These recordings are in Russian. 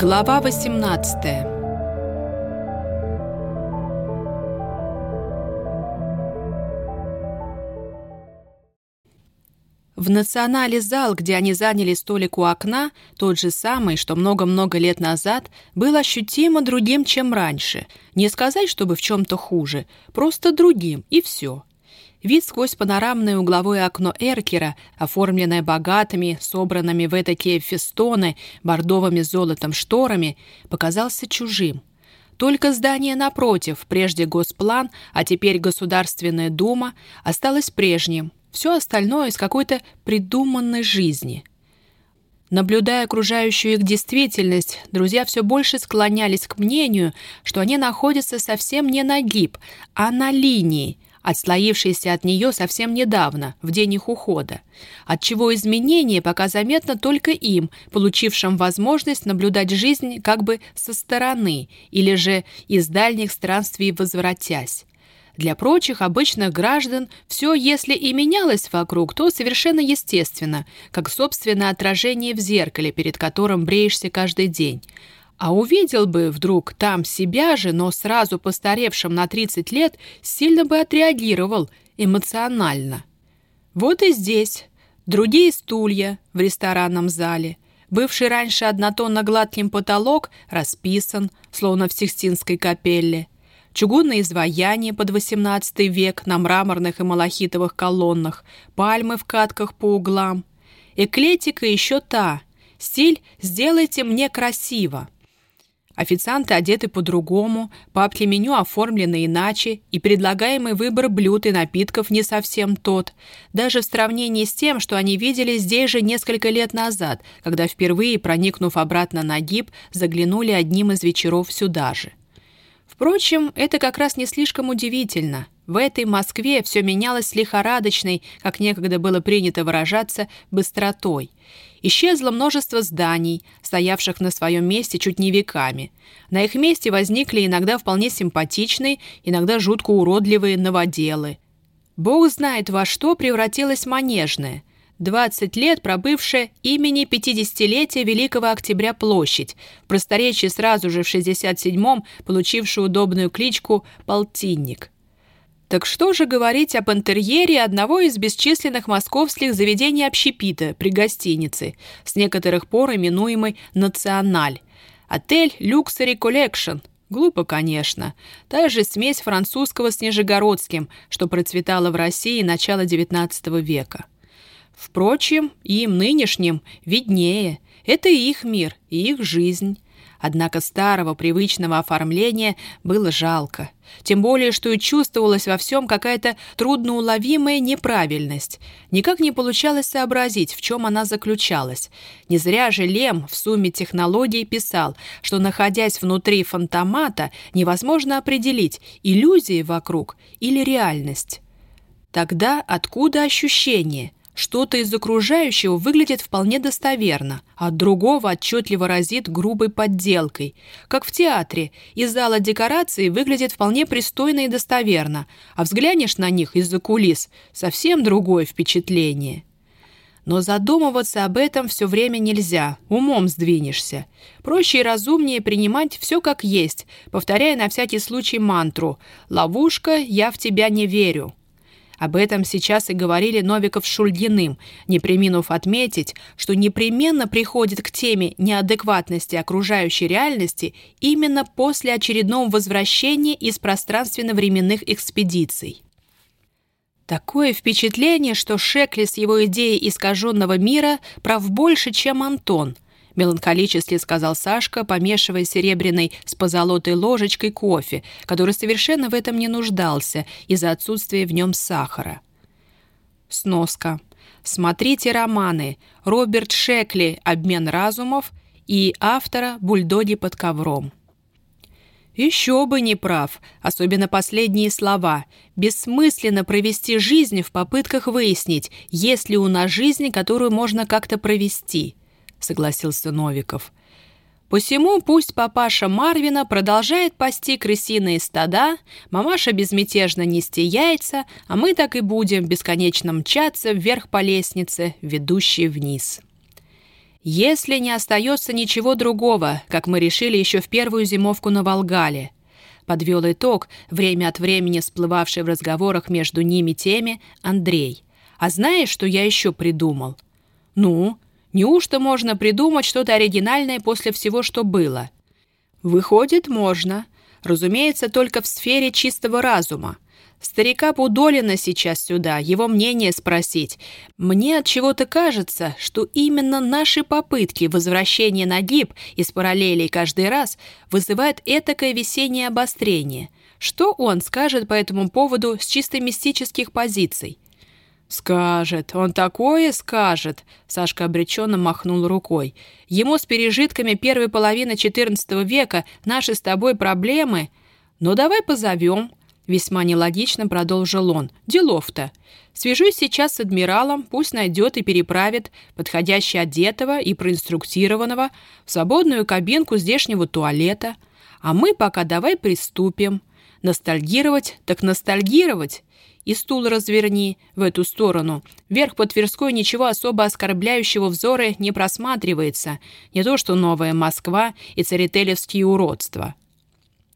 Глава 18 В национале зал, где они заняли столик у окна, тот же самый, что много-много лет назад, был ощутимо другим, чем раньше. Не сказать, чтобы в чем-то хуже, просто другим, и все. Вид сквозь панорамное угловое окно Эркера, оформленное богатыми, собранными в этакие фестоны, бордовыми золотом шторами, показался чужим. Только здание напротив, прежде Госплан, а теперь Государственная Дума, осталось прежним. Все остальное из какой-то придуманной жизни. Наблюдая окружающую их действительность, друзья все больше склонялись к мнению, что они находятся совсем не на гиб, а на линии – отслоившийся от нее совсем недавно, в день их ухода, отчего изменение пока заметно только им, получившим возможность наблюдать жизнь как бы со стороны или же из дальних странствий возвратясь. Для прочих обычных граждан все, если и менялось вокруг, то совершенно естественно, как собственное отражение в зеркале, перед которым бреешься каждый день – а увидел бы вдруг там себя же, но сразу постаревшим на 30 лет, сильно бы отреагировал эмоционально. Вот и здесь. Другие стулья в ресторанном зале. Бывший раньше однотонно-гладким потолок расписан, словно в Сикстинской капелле. Чугунные изваяния под XVIII век на мраморных и малахитовых колоннах, пальмы в катках по углам. Эклетика еще та. Стиль «сделайте мне красиво». Официанты одеты по-другому, папки меню оформлены иначе, и предлагаемый выбор блюд и напитков не совсем тот, даже в сравнении с тем, что они видели здесь же несколько лет назад, когда впервые, проникнув обратно на гиб, заглянули одним из вечеров сюда же. Впрочем, это как раз не слишком удивительно. В этой Москве все менялось лихорадочной, как некогда было принято выражаться, быстротой – Исчезло множество зданий, стоявших на своем месте чуть не веками. На их месте возникли иногда вполне симпатичные, иногда жутко уродливые новоделы. Бог знает, во что превратилась Манежная. 20 лет пробывшая имени 50-летия Великого Октября площадь, в просторечии сразу же в 67-м получившая удобную кличку «Полтинник». Так что же говорить об интерьере одного из бесчисленных московских заведений общепита при гостинице, с некоторых пор именуемой «Националь». Отель «Luxury Collection». Глупо, конечно. Та же смесь французского с нижегородским, что процветала в России начала XIX века. Впрочем, им нынешним виднее. Это их мир и их жизнь. Однако старого привычного оформления было жалко. Тем более, что и чувствовалась во всем какая-то трудноуловимая неправильность. Никак не получалось сообразить, в чем она заключалась. Не зря же Лем в сумме технологий писал, что, находясь внутри фантомата, невозможно определить, иллюзии вокруг или реальность. Тогда откуда ощущение – что-то из окружающего выглядит вполне достоверно, а другого отчетливо разит грубой подделкой. Как в театре, из зала декорации выглядит вполне пристойно и достоверно, а взглянешь на них из-за кулис – совсем другое впечатление. Но задумываться об этом все время нельзя, умом сдвинешься. Проще и разумнее принимать все как есть, повторяя на всякий случай мантру «Ловушка, я в тебя не верю». Об этом сейчас и говорили Новиков с Шульгиным, не приминув отметить, что непременно приходит к теме неадекватности окружающей реальности именно после очередного возвращения из пространственно-временных экспедиций. Такое впечатление, что Шекли с его идеей искаженного мира прав больше, чем Антон – меланхолически сказал Сашка, помешивая серебряной с позолотой ложечкой кофе, который совершенно в этом не нуждался из-за отсутствия в нем сахара. Сноска. Смотрите романы Роберт Шекли «Обмен разумов» и автора «Бульдоги под ковром». Еще бы не прав, особенно последние слова. Бессмысленно провести жизнь в попытках выяснить, есть ли у нас жизнь, которую можно как-то провести. — согласился Новиков. Посему пусть папаша Марвина продолжает пасти крысиные стада, мамаша безмятежно нести яйца, а мы так и будем бесконечно мчаться вверх по лестнице, ведущей вниз. Если не остается ничего другого, как мы решили еще в первую зимовку на Волгале. Подвел итог, время от времени всплывавший в разговорах между ними теме, Андрей. А знаешь, что я еще придумал? Ну, неужто можно придумать что-то оригинальное после всего, что было? Выходит, можно. Разумеется, только в сфере чистого разума. Старика Пудолина сейчас сюда, его мнение спросить. Мне от чего-то кажется, что именно наши попытки возвращения на гиб из параллелей каждый раз вызывают этакое весеннее обострение. Что он скажет по этому поводу с чисто мистических позиций? «Скажет, он такое скажет», — Сашка обреченно махнул рукой. «Ему с пережитками первой половины XIV века наши с тобой проблемы. Ну, давай позовем, Весьма нелогично продолжил он. «Делов-то. Свяжусь сейчас с адмиралом, пусть найдет и переправит подходящего одетого и проинструктированного в свободную кабинку здешнего туалета. А мы пока давай приступим. Ностальгировать, так ностальгировать. И стул разверни в эту сторону. Вверх по Тверской ничего особо оскорбляющего взоры не просматривается. Не то что новая Москва и царителевские уродства».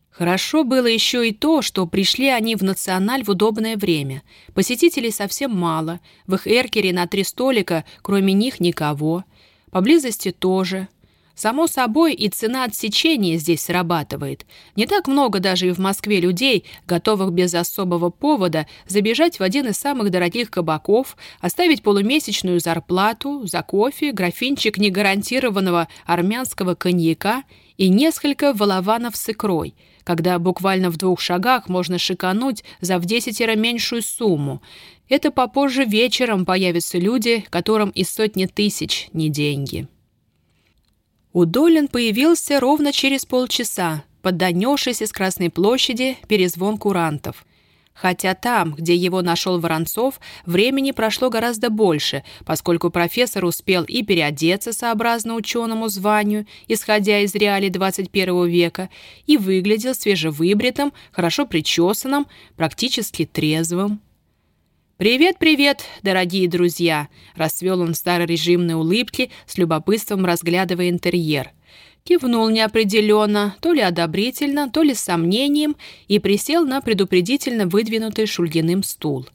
Хорошо было еще и то, что пришли они в «Националь» в удобное время. Посетителей совсем мало. В их эркере на три столика, кроме них, никого. Поблизости тоже. Само собой, и цена отсечения здесь срабатывает. Не так много даже и в Москве людей, готовых без особого повода забежать в один из самых дорогих кабаков, оставить полумесячную зарплату за кофе, графинчик негарантированного армянского коньяка и несколько волованов с икрой – когда буквально в двух шагах можно шикануть за в десятеро меньшую сумму. Это попозже вечером появятся люди, которым и сотни тысяч не деньги. Удолин появился ровно через полчаса, поддонесшись из Красной площади перезвон курантов – Хотя там, где его нашел Воронцов, времени прошло гораздо больше, поскольку профессор успел и переодеться сообразно ученому званию, исходя из реалий 21 века, и выглядел свежевыбритым, хорошо причесанным, практически трезвым. «Привет-привет, дорогие друзья!» – расцвел он в старорежимной улыбке, с любопытством разглядывая интерьер – кивнул неопределенно, то ли одобрительно, то ли с сомнением, и присел на предупредительно выдвинутый Шульгиным стул.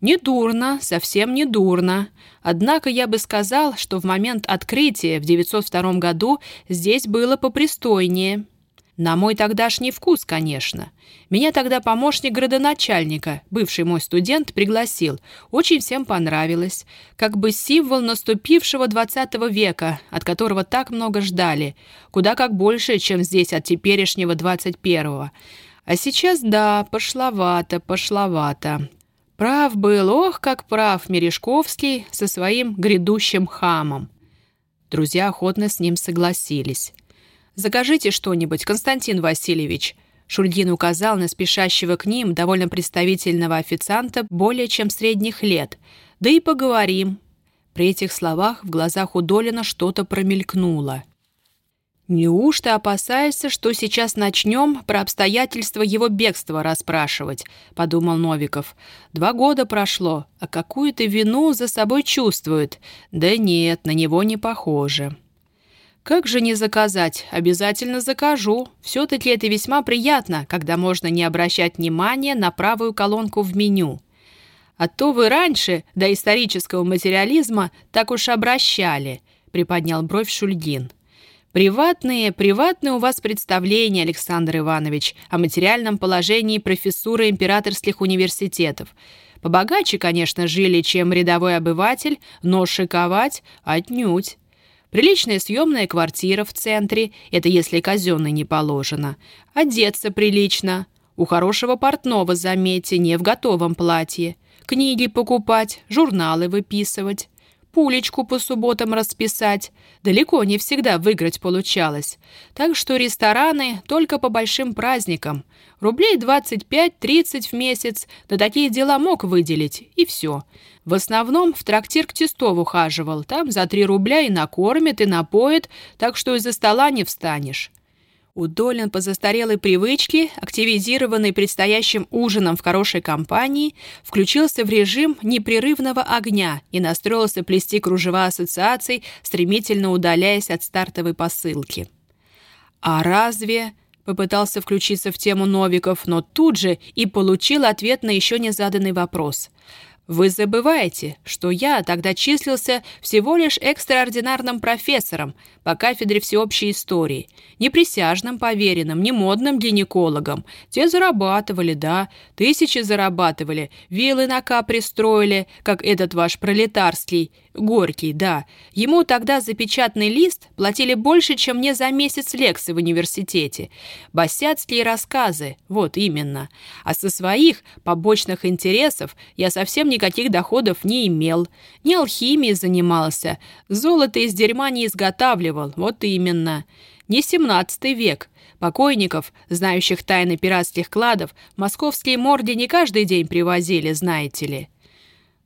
«Недурно, совсем недурно. Однако я бы сказал, что в момент открытия в 902 году здесь было попристойнее». На мой тогдашний вкус, конечно. Меня тогда помощник градоначальника, бывший мой студент, пригласил. Очень всем понравилось. Как бы символ наступившего 20 века, от которого так много ждали. Куда как больше, чем здесь от теперешнего 21-го. А сейчас, да, пошловато, пошловато. Прав был, ох, как прав Мережковский со своим грядущим хамом. Друзья охотно с ним согласились. «Закажите что-нибудь, Константин Васильевич». Шульгин указал на спешащего к ним довольно представительного официанта более чем средних лет. «Да и поговорим». При этих словах в глазах у Долина что-то промелькнуло. «Неужто опасается, что сейчас начнем про обстоятельства его бегства расспрашивать?» — подумал Новиков. «Два года прошло, а какую-то вину за собой чувствует. Да нет, на него не похоже». Как же не заказать? Обязательно закажу. Все-таки это весьма приятно, когда можно не обращать внимания на правую колонку в меню. А то вы раньше, до исторического материализма, так уж обращали, приподнял бровь Шульгин. Приватные, приватные у вас представления, Александр Иванович, о материальном положении профессуры императорских университетов. Побогаче, конечно, жили, чем рядовой обыватель, но шиковать отнюдь. Приличная съемная квартира в центре, это если казенной не положено. Одеться прилично. У хорошего портного, заметьте, не в готовом платье. Книги покупать, журналы выписывать. Пулечку по субботам расписать. Далеко не всегда выиграть получалось. Так что рестораны только по большим праздникам. Рублей 25-30 в месяц, на такие дела мог выделить, и все. В основном в трактир к Тестову хаживал. Там за 3 рубля и накормит, и напоит, так что из-за стола не встанешь. Удолен по застарелой привычке, активизированный предстоящим ужином в хорошей компании, включился в режим непрерывного огня и настроился плести кружева ассоциаций, стремительно удаляясь от стартовой посылки. «А разве...» — попытался включиться в тему Новиков, но тут же и получил ответ на еще не заданный вопрос — вы забываете, что я тогда числился всего лишь экстраординарным профессором по кафедре всеобщей истории, не присяжным поверенным, не модным гинекологом. Те зарабатывали, да, тысячи зарабатывали, виллы на К пристроили, как этот ваш пролетарский, Горький, да. Ему тогда за печатный лист платили больше, чем мне за месяц лекций в университете. Басяцкие рассказы, вот именно. А со своих побочных интересов я совсем никаких доходов не имел. Не алхимией занимался, золото из дерьма не изготавливал, вот именно. Не семнадцатый век. Покойников, знающих тайны пиратских кладов, московские морди не каждый день привозили, знаете ли.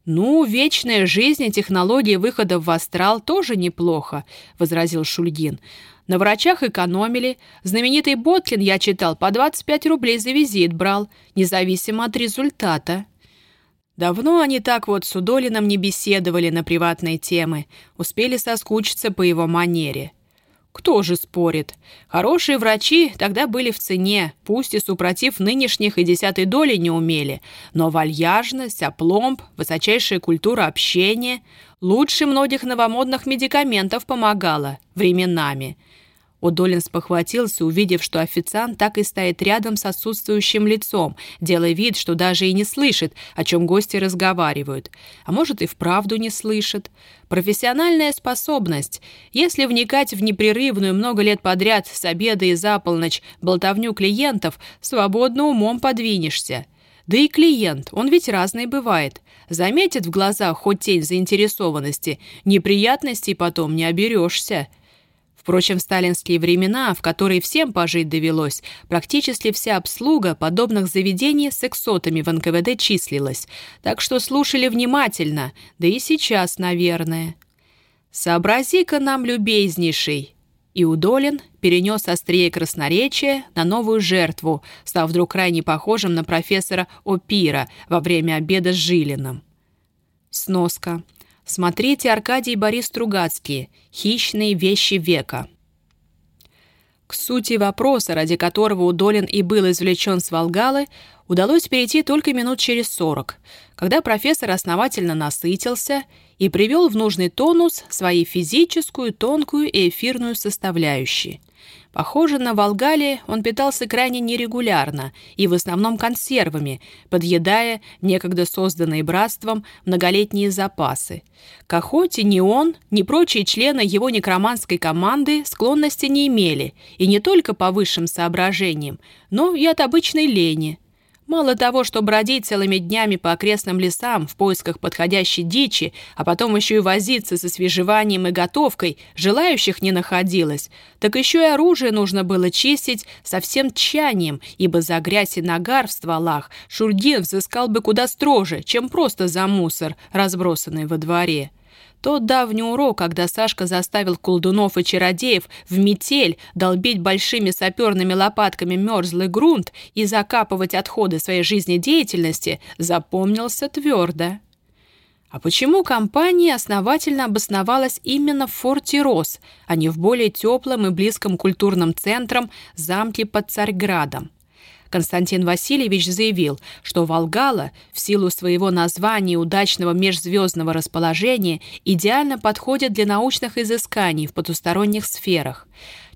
«Ну, вечная жизнь и технологии выхода в астрал тоже неплохо», — возразил Шульгин. «На врачах экономили. Знаменитый Боткин, я читал, по 25 рублей за визит брал, независимо от результата». Давно они так вот с Удолином не беседовали на приватные темы, успели соскучиться по его манере. Кто же спорит? Хорошие врачи тогда были в цене, пусть и супротив нынешних и десятой доли не умели, но вальяжность, опломб, высочайшая культура общения лучше многих новомодных медикаментов помогала временами – Удолин спохватился, увидев, что официант так и стоит рядом с отсутствующим лицом, делая вид, что даже и не слышит, о чем гости разговаривают. А может, и вправду не слышит. Профессиональная способность. Если вникать в непрерывную много лет подряд с обеда и за полночь болтовню клиентов, свободно умом подвинешься. Да и клиент, он ведь разный бывает. Заметит в глазах хоть тень заинтересованности, неприятностей потом не оберешься. Впрочем, в сталинские времена, в которые всем пожить довелось, практически вся обслуга подобных заведений с сексотами в НКВД числилась, так что слушали внимательно, да и сейчас, наверное. «Сообрази-ка нам, любезнейший!» И Удолин перенес острее красноречия на новую жертву, став вдруг крайне похожим на профессора Опира во время обеда с Жилиным. Сноска. Смотрите Аркадий Борис Стругацкий «Хищные вещи века». К сути вопроса, ради которого Удолин и был извлечен с Волгалы, удалось перейти только минут через сорок, когда профессор основательно насытился и привел в нужный тонус свою физическую, тонкую и эфирную составляющие – Похоже, на Волгале он питался крайне нерегулярно и в основном консервами, подъедая некогда созданные братством многолетние запасы. К охоте ни он, ни прочие члены его некроманской команды склонности не имели, и не только по высшим соображениям, но и от обычной лени – Мало того, что бродить целыми днями по окрестным лесам в поисках подходящей дичи, а потом еще и возиться со свежеванием и готовкой, желающих не находилось, так еще и оружие нужно было чистить со всем тщанием, ибо за грязь и нагар в стволах Шульгин взыскал бы куда строже, чем просто за мусор, разбросанный во дворе. Тот давний урок, когда Сашка заставил колдунов и чародеев в метель долбить большими саперными лопатками мерзлый грунт и закапывать отходы своей жизнедеятельности, запомнился твердо. А почему компания основательно обосновалась именно в форте Рос, а не в более теплом и близком культурном центром замке под Царьградом? Константин Васильевич заявил, что Волгала в силу своего названия и удачного межзвездного расположения идеально подходит для научных изысканий в потусторонних сферах.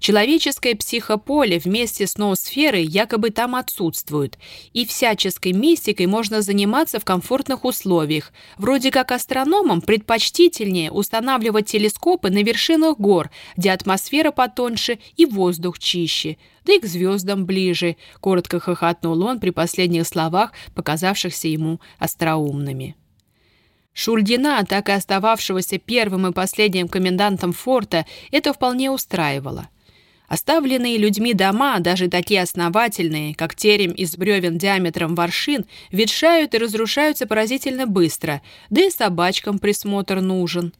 Человеческое психополе вместе с ноосферой якобы там отсутствует, и всяческой мистикой можно заниматься в комфортных условиях. Вроде как астрономам предпочтительнее устанавливать телескопы на вершинах гор, где атмосфера потоньше и воздух чище, да и к звездам ближе, коротко хохотнул он при последних словах, показавшихся ему остроумными. Шульдина, так и остававшегося первым и последним комендантом форта, это вполне устраивало. Оставленные людьми дома, даже такие основательные, как терем из бревен диаметром воршин, ветшают и разрушаются поразительно быстро, да и собачкам присмотр нужен.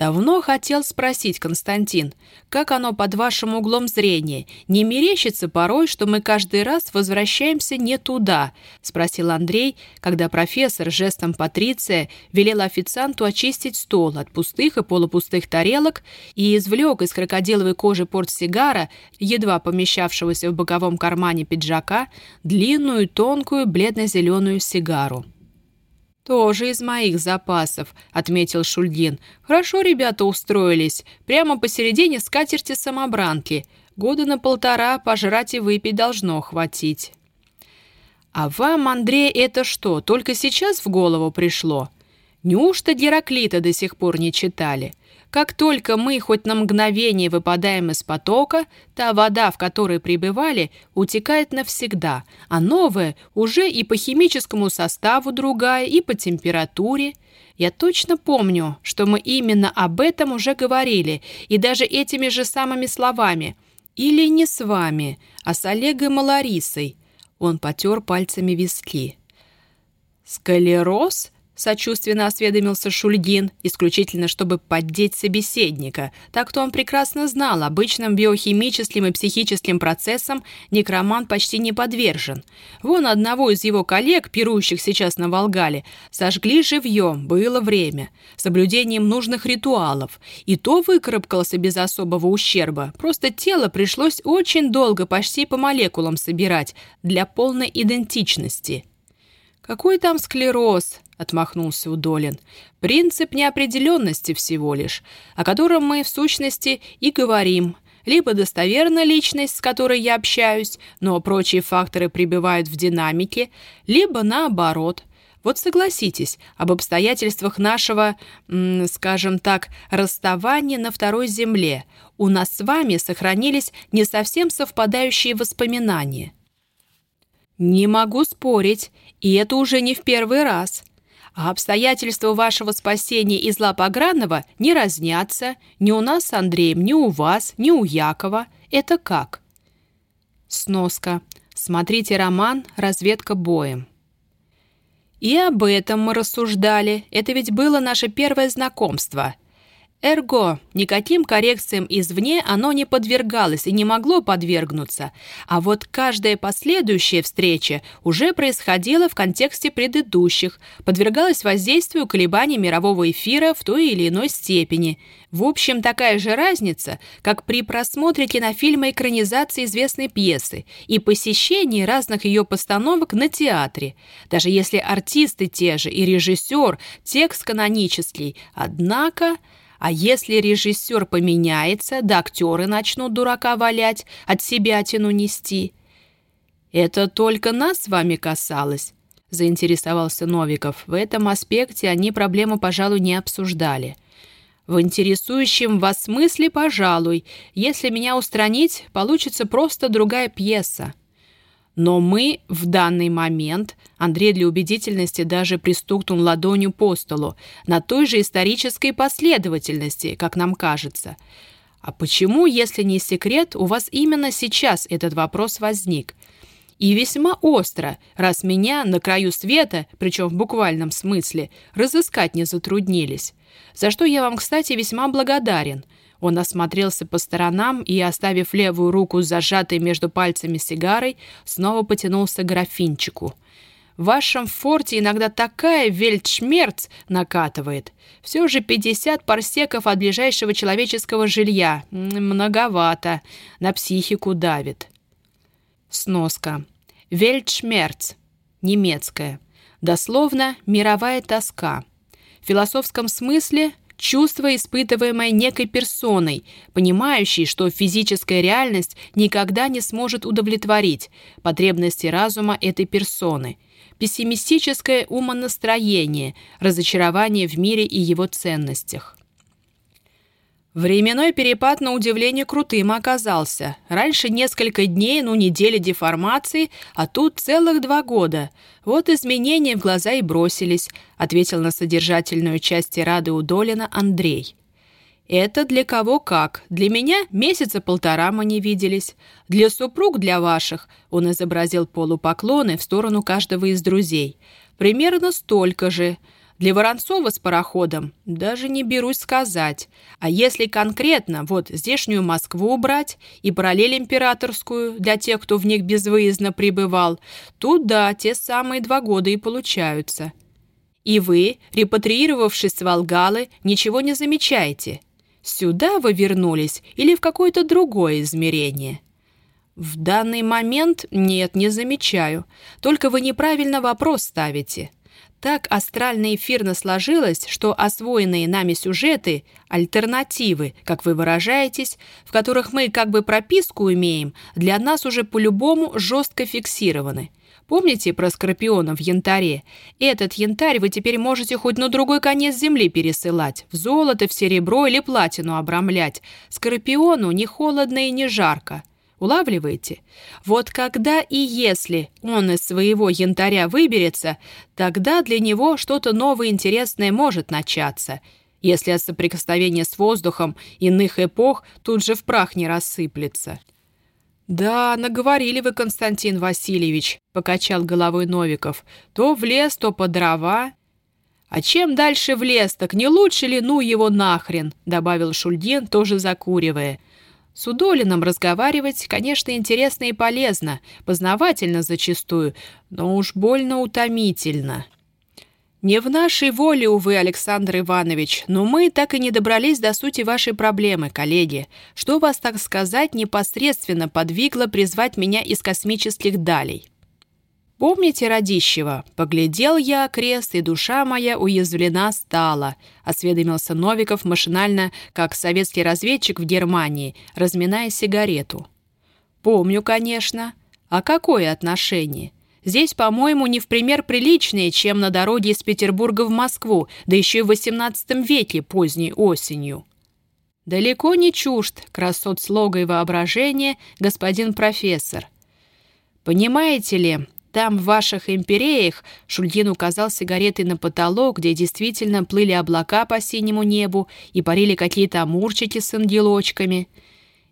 Давно хотел спросить, Константин, как оно под вашим углом зрения? Не мерещится порой, что мы каждый раз возвращаемся не туда?» — спросил Андрей, когда профессор жестом Патриция велел официанту очистить стол от пустых и полупустых тарелок и извлек из крокодиловой кожи портсигара, едва помещавшегося в боковом кармане пиджака, длинную, тонкую, бледно-зеленую сигару. «Тоже из моих запасов», — отметил Шульгин. «Хорошо ребята устроились. Прямо посередине скатерти самобранки. Года на полтора пожрать и выпить должно хватить». «А вам, Андрей, это что, только сейчас в голову пришло? Неужто Гераклита до сих пор не читали?» Как только мы хоть на мгновение выпадаем из потока, та вода, в которой пребывали, утекает навсегда, а новая уже и по химическому составу другая, и по температуре. Я точно помню, что мы именно об этом уже говорили, и даже этими же самыми словами. Или не с вами, а с Олегом и Ларисой. Он потер пальцами виски. «Сколероз?» Сочувственно осведомился Шульгин, исключительно чтобы поддеть собеседника. Так-то он прекрасно знал, обычным биохимическим и психическим процессам некроман почти не подвержен. Вон одного из его коллег, пирующих сейчас на Волгале, сожгли живьем, было время, соблюдением нужных ритуалов. И то выкарабкался без особого ущерба, просто тело пришлось очень долго почти по молекулам собирать для полной идентичности. «Какой там склероз?» — отмахнулся Удолин. «Принцип неопределенности всего лишь, о котором мы, в сущности, и говорим. Либо достоверна личность, с которой я общаюсь, но прочие факторы пребывают в динамике, либо наоборот». Вот согласитесь, об обстоятельствах нашего, скажем так, расставания на второй земле у нас с вами сохранились не совсем совпадающие воспоминания. «Не могу спорить, и это уже не в первый раз. А обстоятельства вашего спасения из лап Агранова не разнятся ни у нас с Андреем, ни у вас, ни у Якова. Это как?» Сноска. Смотрите роман «Разведка боем». И об этом мы рассуждали. Это ведь было наше первое знакомство. Эрго, никаким коррекциям извне оно не подвергалось и не могло подвергнуться, а вот каждая последующая встреча уже происходила в контексте предыдущих, подвергалась воздействию колебаний мирового эфира в той или иной степени. В общем, такая же разница, как при просмотре кинофильма экранизации известной пьесы и посещении разных ее постановок на театре. Даже если артисты те же и режиссер, текст канонический, однако... А если режиссер поменяется, да актеры начнут дурака валять, от себя тяну нести? Это только нас с вами касалось, заинтересовался Новиков. В этом аспекте они проблему, пожалуй, не обсуждали. В интересующем вас смысле, пожалуй. Если меня устранить, получится просто другая пьеса. Но мы в данный момент, Андрей для убедительности даже пристукнул ладонью по столу, на той же исторической последовательности, как нам кажется. А почему, если не секрет, у вас именно сейчас этот вопрос возник? И весьма остро, раз меня на краю света, причем в буквальном смысле, разыскать не затруднились. За что я вам, кстати, весьма благодарен – он осмотрелся по сторонам и, оставив левую руку зажатой между пальцами сигарой, снова потянулся к графинчику. «В вашем форте иногда такая вельтшмерц накатывает. Все же 50 парсеков от ближайшего человеческого жилья. Многовато. На психику давит». Сноска. Вельтшмерц. Немецкая. Дословно «мировая тоска». В философском смысле чувство, испытываемое некой персоной, понимающей, что физическая реальность никогда не сможет удовлетворить потребности разума этой персоны, пессимистическое умонастроение, разочарование в мире и его ценностях. Временной перепад, на удивление, крутым оказался. Раньше несколько дней, ну недели деформации, а тут целых два года. Вот изменения в глаза и бросились, ответил на содержательную часть тирады Удолина Андрей. «Это для кого как. Для меня месяца полтора мы не виделись. Для супруг, для ваших», — он изобразил полупоклоны в сторону каждого из друзей. «Примерно столько же. Для Воронцова с пароходом даже не берусь сказать. А если конкретно вот здешнюю Москву убрать и параллель императорскую для тех, кто в них безвыездно пребывал, тут да, те самые два года и получаются. И вы, репатриировавшись с Волгалы, ничего не замечаете. Сюда вы вернулись или в какое-то другое измерение? В данный момент нет, не замечаю. Только вы неправильно вопрос ставите. Так астрально эфирно сложилось, что освоенные нами сюжеты — альтернативы, как вы выражаетесь, в которых мы как бы прописку имеем, для нас уже по-любому жестко фиксированы. Помните про скорпиона в янтаре? Этот янтарь вы теперь можете хоть на другой конец земли пересылать, в золото, в серебро или платину обрамлять. Скорпиону не холодно и не жарко. Улавливаете? Вот когда и если он из своего янтаря выберется, тогда для него что-то новое интересное может начаться, если от соприкосновения с воздухом иных эпох тут же в прах не рассыплется. «Да, наговорили вы, Константин Васильевич», — покачал головой Новиков. «То в лес, то по дрова». «А чем дальше в лес, так не лучше ли ну его нахрен?» — добавил Шульдин, тоже закуривая. С Удолином разговаривать, конечно, интересно и полезно, познавательно зачастую, но уж больно утомительно. Не в нашей воле, увы, Александр Иванович, но мы так и не добрались до сути вашей проблемы, коллеги. Что вас, так сказать, непосредственно подвигло призвать меня из космических далей? «Помните Радищева? Поглядел я крест, и душа моя уязвлена стала», — осведомился Новиков машинально, как советский разведчик в Германии, разминая сигарету. «Помню, конечно. А какое отношение? Здесь, по-моему, не в пример приличнее, чем на дороге из Петербурга в Москву, да еще и в XVIII веке поздней осенью». «Далеко не чужд красот слога и воображения, господин профессор», Понимаете ли, там, в ваших империях, Шульгин указал сигаретой на потолок, где действительно плыли облака по синему небу и парили какие-то амурчики с ангелочками.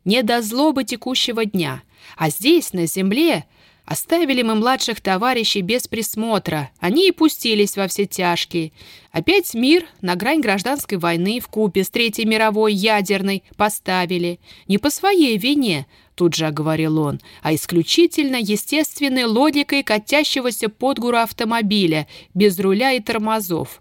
Не до злобы текущего дня. А здесь, на земле, оставили мы младших товарищей без присмотра. Они и пустились во все тяжкие. Опять мир на грань гражданской войны в купе с Третьей мировой ядерной поставили. Не по своей вине, тут же оговорил он, а исключительно естественной логикой катящегося под гору автомобиля, без руля и тормозов.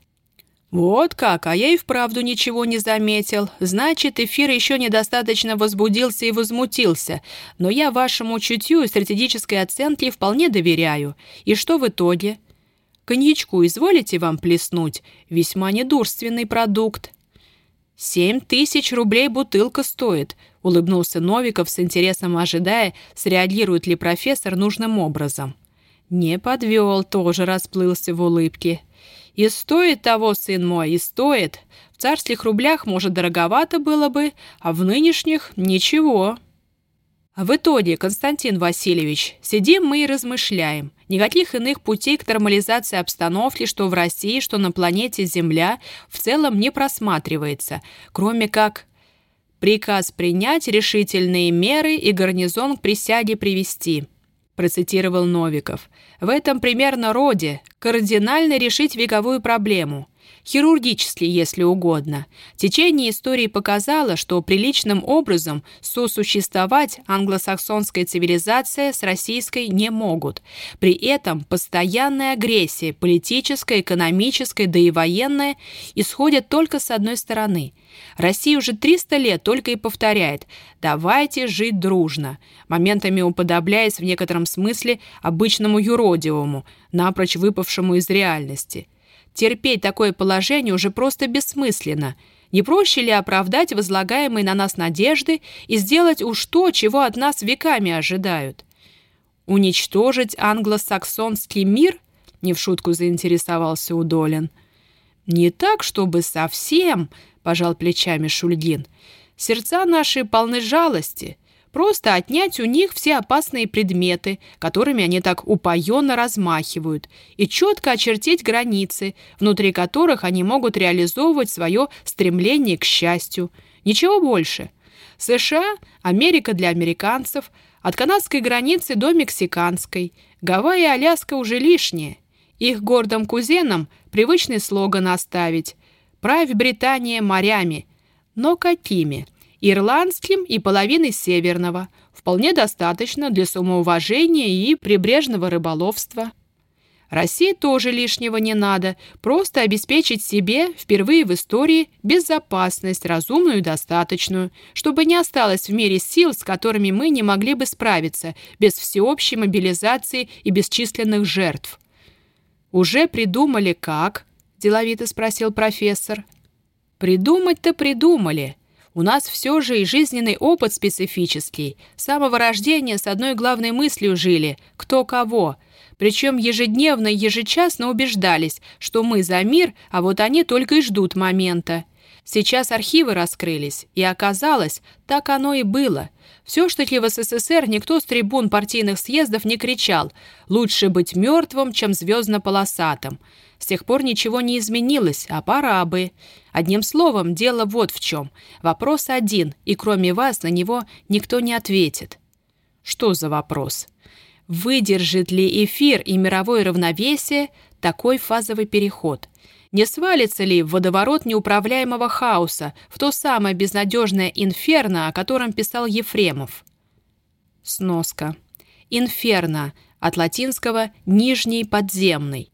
«Вот как, а я и вправду ничего не заметил. Значит, эфир еще недостаточно возбудился и возмутился. Но я вашему чутью и стратегической оценке вполне доверяю. И что в итоге?» «Коньячку изволите вам плеснуть? Весьма недурственный продукт». «Семь тысяч рублей бутылка стоит», — улыбнулся Новиков с интересом ожидая, среагирует ли профессор нужным образом. Не подвел, тоже расплылся в улыбке. «И стоит того, сын мой, и стоит. В царских рублях, может, дороговато было бы, а в нынешних — ничего». А в итоге, Константин Васильевич, сидим мы и размышляем. Никаких иных путей к нормализации обстановки, что в России, что на планете Земля, в целом не просматривается, кроме как приказ принять решительные меры и гарнизон к присяге привести, процитировал Новиков. В этом примерно роде кардинально решить вековую проблему – хирургически, если угодно. Течение истории показало, что приличным образом сосуществовать англосаксонская цивилизация с российской не могут. При этом постоянная агрессия, политическая, экономическая, да и военная, исходят только с одной стороны. Россия уже 300 лет только и повторяет «давайте жить дружно», моментами уподобляясь в некотором смысле обычному юродивому, напрочь выпавшему из реальности – Терпеть такое положение уже просто бессмысленно. Не проще ли оправдать возлагаемые на нас надежды и сделать уж то, чего от нас веками ожидают? Уничтожить англосаксонский мир? Не в шутку заинтересовался Удолин. Не так, чтобы совсем, пожал плечами Шульгин. Сердца наши полны жалости. Просто отнять у них все опасные предметы, которыми они так упоенно размахивают, и четко очертить границы, внутри которых они могут реализовывать свое стремление к счастью. Ничего больше. США, Америка для американцев, от канадской границы до мексиканской, Гавайи и Аляска уже лишние. Их гордым кузенам привычный слоган оставить «Правь Британия морями». Но какими? Ирландским и половиной северного. Вполне достаточно для самоуважения и прибрежного рыболовства. России тоже лишнего не надо, просто обеспечить себе впервые в истории безопасность, разумную и достаточную, чтобы не осталось в мире сил, с которыми мы не могли бы справиться, без всеобщей мобилизации и бесчисленных жертв. «Уже придумали как?» – деловито спросил профессор. «Придумать-то придумали. У нас все же и жизненный опыт специфический. С самого рождения с одной главной мыслью жили – кто кого – причем ежедневно и ежечасно убеждались, что мы за мир, а вот они только и ждут момента. Сейчас архивы раскрылись, и оказалось, так оно и было. Все ж таки в СССР никто с трибун партийных съездов не кричал «лучше быть мертвым, чем звездно-полосатым». С тех пор ничего не изменилось, а пора бы. Одним словом, дело вот в чем. Вопрос один, и кроме вас на него никто не ответит. Что за вопрос? Выдержит ли эфир и мировое равновесие такой фазовый переход? Не свалится ли в водоворот неуправляемого хаоса, в то самое безнадежное инферно, о котором писал Ефремов? Сноска. Инферно от латинского «нижний подземный».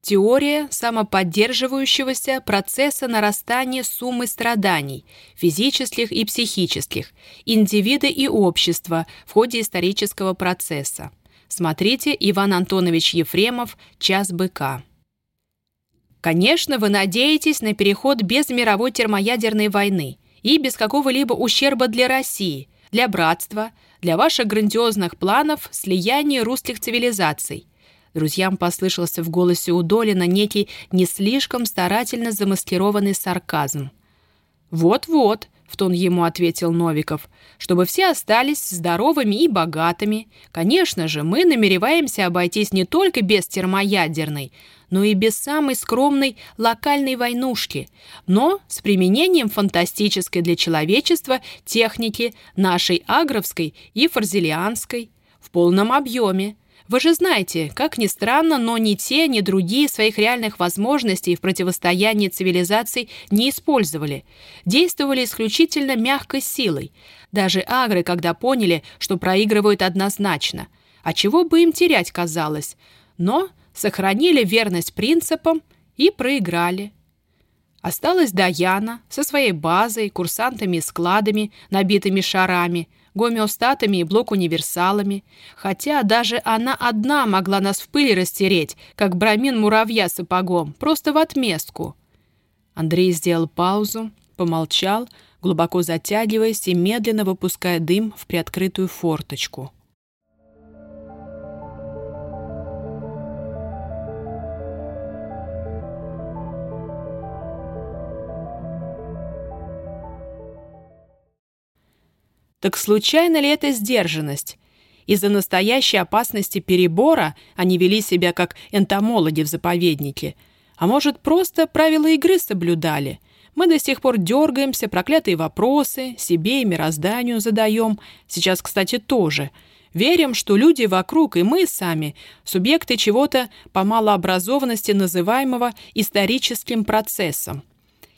Теория самоподдерживающегося процесса нарастания суммы страданий, физических и психических, индивида и общества в ходе исторического процесса. Смотрите Иван Антонович Ефремов «Час быка». Конечно, вы надеетесь на переход без мировой термоядерной войны и без какого-либо ущерба для России, для братства, для ваших грандиозных планов слияния русских цивилизаций. Друзьям послышался в голосе у Долина некий не слишком старательно замаскированный сарказм. «Вот-вот», — в тон ему ответил Новиков, «чтобы все остались здоровыми и богатыми. Конечно же, мы намереваемся обойтись не только без термоядерной, но и без самой скромной локальной войнушки, но с применением фантастической для человечества техники нашей агровской и фарзелианской в полном объеме, вы же знаете, как ни странно, но ни те, ни другие своих реальных возможностей в противостоянии цивилизаций не использовали. Действовали исключительно мягкой силой. Даже агры, когда поняли, что проигрывают однозначно. А чего бы им терять, казалось. Но сохранили верность принципам и проиграли. Осталась Даяна со своей базой, курсантами и складами, набитыми шарами – гомеостатами и блок-универсалами, хотя даже она одна могла нас в пыли растереть, как брамин муравья сапогом, просто в отместку. Андрей сделал паузу, помолчал, глубоко затягиваясь и медленно выпуская дым в приоткрытую форточку. Так случайно ли это сдержанность? Из-за настоящей опасности перебора они вели себя как энтомологи в заповеднике. А может, просто правила игры соблюдали? Мы до сих пор дергаемся, проклятые вопросы, себе и мирозданию задаем. Сейчас, кстати, тоже. Верим, что люди вокруг и мы сами – субъекты чего-то по малообразованности называемого историческим процессом.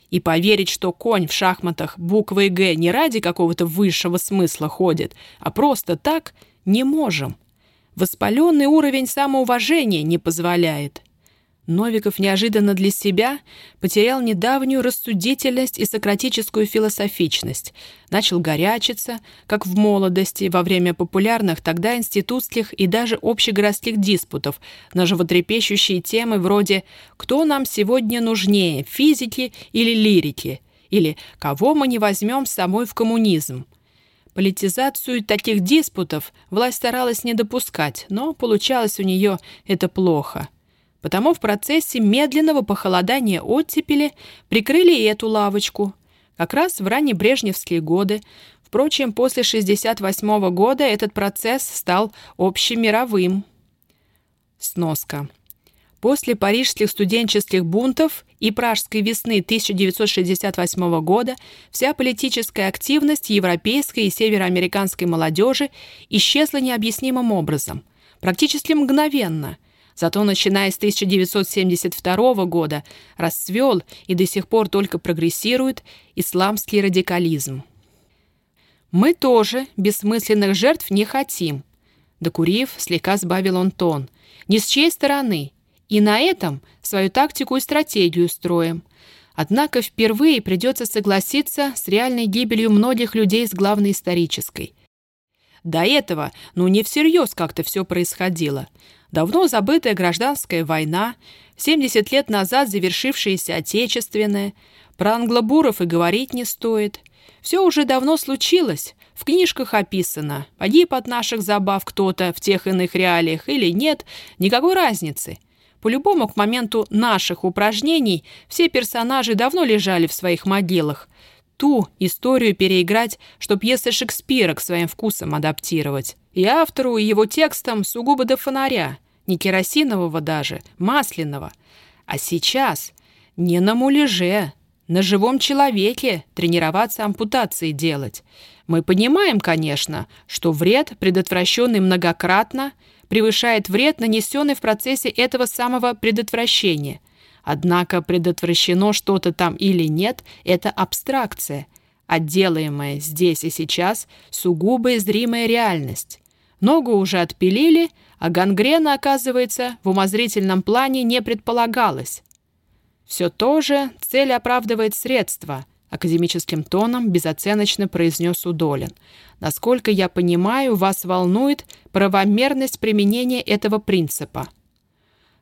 И поверить, что конь в шахматах буквой «Г» не ради какого-то высшего смысла ходит, а просто так, не можем. Воспаленный уровень самоуважения не позволяет. Новиков неожиданно для себя потерял недавнюю рассудительность и сократическую философичность, начал горячиться, как в молодости, во время популярных тогда институтских и даже общегородских диспутов на животрепещущие темы вроде «Кто нам сегодня нужнее, физики или лирики?» или «Кого мы не возьмем с собой в коммунизм?» Политизацию таких диспутов власть старалась не допускать, но получалось у нее это плохо – Потому в процессе медленного похолодания оттепели прикрыли и эту лавочку. Как раз в раннебрежневские годы. Впрочем, после 1968 года этот процесс стал общемировым. Сноска. После парижских студенческих бунтов и пражской весны 1968 года вся политическая активность европейской и североамериканской молодежи исчезла необъяснимым образом, практически мгновенно – Зато, начиная с 1972 года, расцвел и до сих пор только прогрессирует исламский радикализм. Мы тоже бессмысленных жертв не хотим. Докурив, слегка сбавил он тон. Ни с чьей стороны. И на этом свою тактику и стратегию строим. Однако впервые придется согласиться с реальной гибелью многих людей с главной исторической. До этого, ну не всерьез как-то все происходило. Давно забытая гражданская война, 70 лет назад завершившаяся отечественная, про англобуров и говорить не стоит. Все уже давно случилось, в книжках описано, погиб от наших забав кто-то в тех иных реалиях или нет, никакой разницы – по-любому, к моменту наших упражнений все персонажи давно лежали в своих могилах. Ту историю переиграть, что пьесы Шекспира к своим вкусам адаптировать. И автору, и его текстам сугубо до фонаря. Не керосинового даже, масляного. А сейчас не на муляже, на живом человеке тренироваться ампутации делать. Мы понимаем, конечно, что вред, предотвращенный многократно, превышает вред, нанесенный в процессе этого самого предотвращения. Однако предотвращено что-то там или нет – это абстракция, а делаемая здесь и сейчас – сугубо зримая реальность. Ногу уже отпилили, а гангрена, оказывается, в умозрительном плане не предполагалась. Все то же цель оправдывает средства –— академическим тоном безоценочно произнес Удолин. «Насколько я понимаю, вас волнует правомерность применения этого принципа».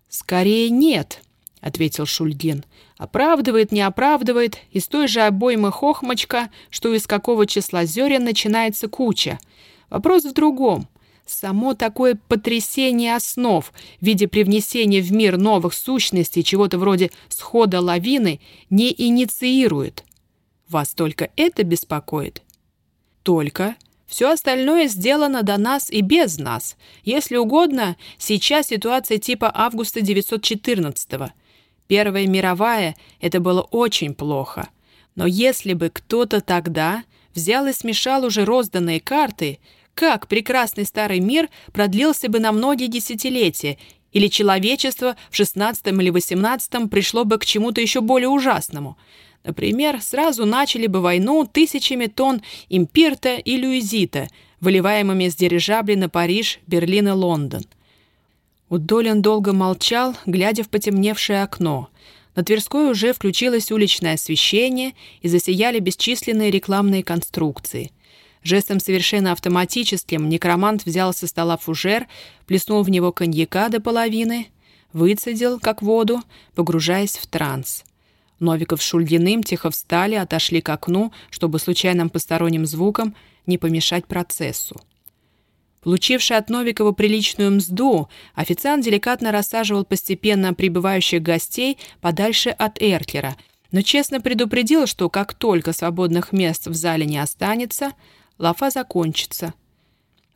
«Скорее нет», — ответил Шульгин. «Оправдывает, не оправдывает, из той же обоймы хохмочка, что из какого числа зерен начинается куча. Вопрос в другом. Само такое потрясение основ в виде привнесения в мир новых сущностей, чего-то вроде схода лавины, не инициирует. Вас только это беспокоит? Только. Все остальное сделано до нас и без нас. Если угодно, сейчас ситуация типа августа 914-го. Первая мировая — это было очень плохо. Но если бы кто-то тогда взял и смешал уже розданные карты, как прекрасный старый мир продлился бы на многие десятилетия, или человечество в 16 или 18 пришло бы к чему-то еще более ужасному — Например, сразу начали бы войну тысячами тонн импирта и люизита, выливаемыми с дирижабли на Париж, Берлин и Лондон. Удолин долго молчал, глядя в потемневшее окно. На Тверской уже включилось уличное освещение и засияли бесчисленные рекламные конструкции. Жестом совершенно автоматическим некромант взял со стола фужер, плеснул в него коньяка до половины, выцедил, как воду, погружаясь в транс. Новиков с Шульгиным тихо встали, отошли к окну, чтобы случайным посторонним звуком не помешать процессу. Получивший от Новикова приличную мзду, официант деликатно рассаживал постепенно прибывающих гостей подальше от Эркера, но честно предупредил, что как только свободных мест в зале не останется, лафа закончится.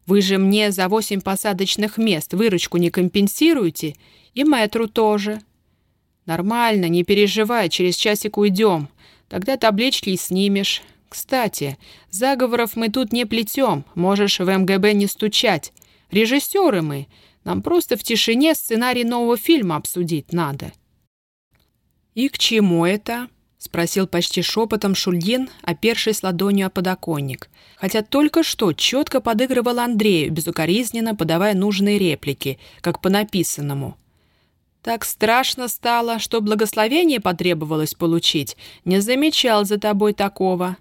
«Вы же мне за восемь посадочных мест выручку не компенсируете, и мэтру тоже», «Нормально, не переживай, через часик уйдем. Тогда таблички и снимешь. Кстати, заговоров мы тут не плетем, можешь в МГБ не стучать. Режиссеры мы. Нам просто в тишине сценарий нового фильма обсудить надо». «И к чему это?» — спросил почти шепотом Шульгин, опершись ладонью о подоконник. Хотя только что четко подыгрывал Андрею, безукоризненно подавая нужные реплики, как по написанному. Так страшно стало, что благословение потребовалось получить. Не замечал за тобой такого.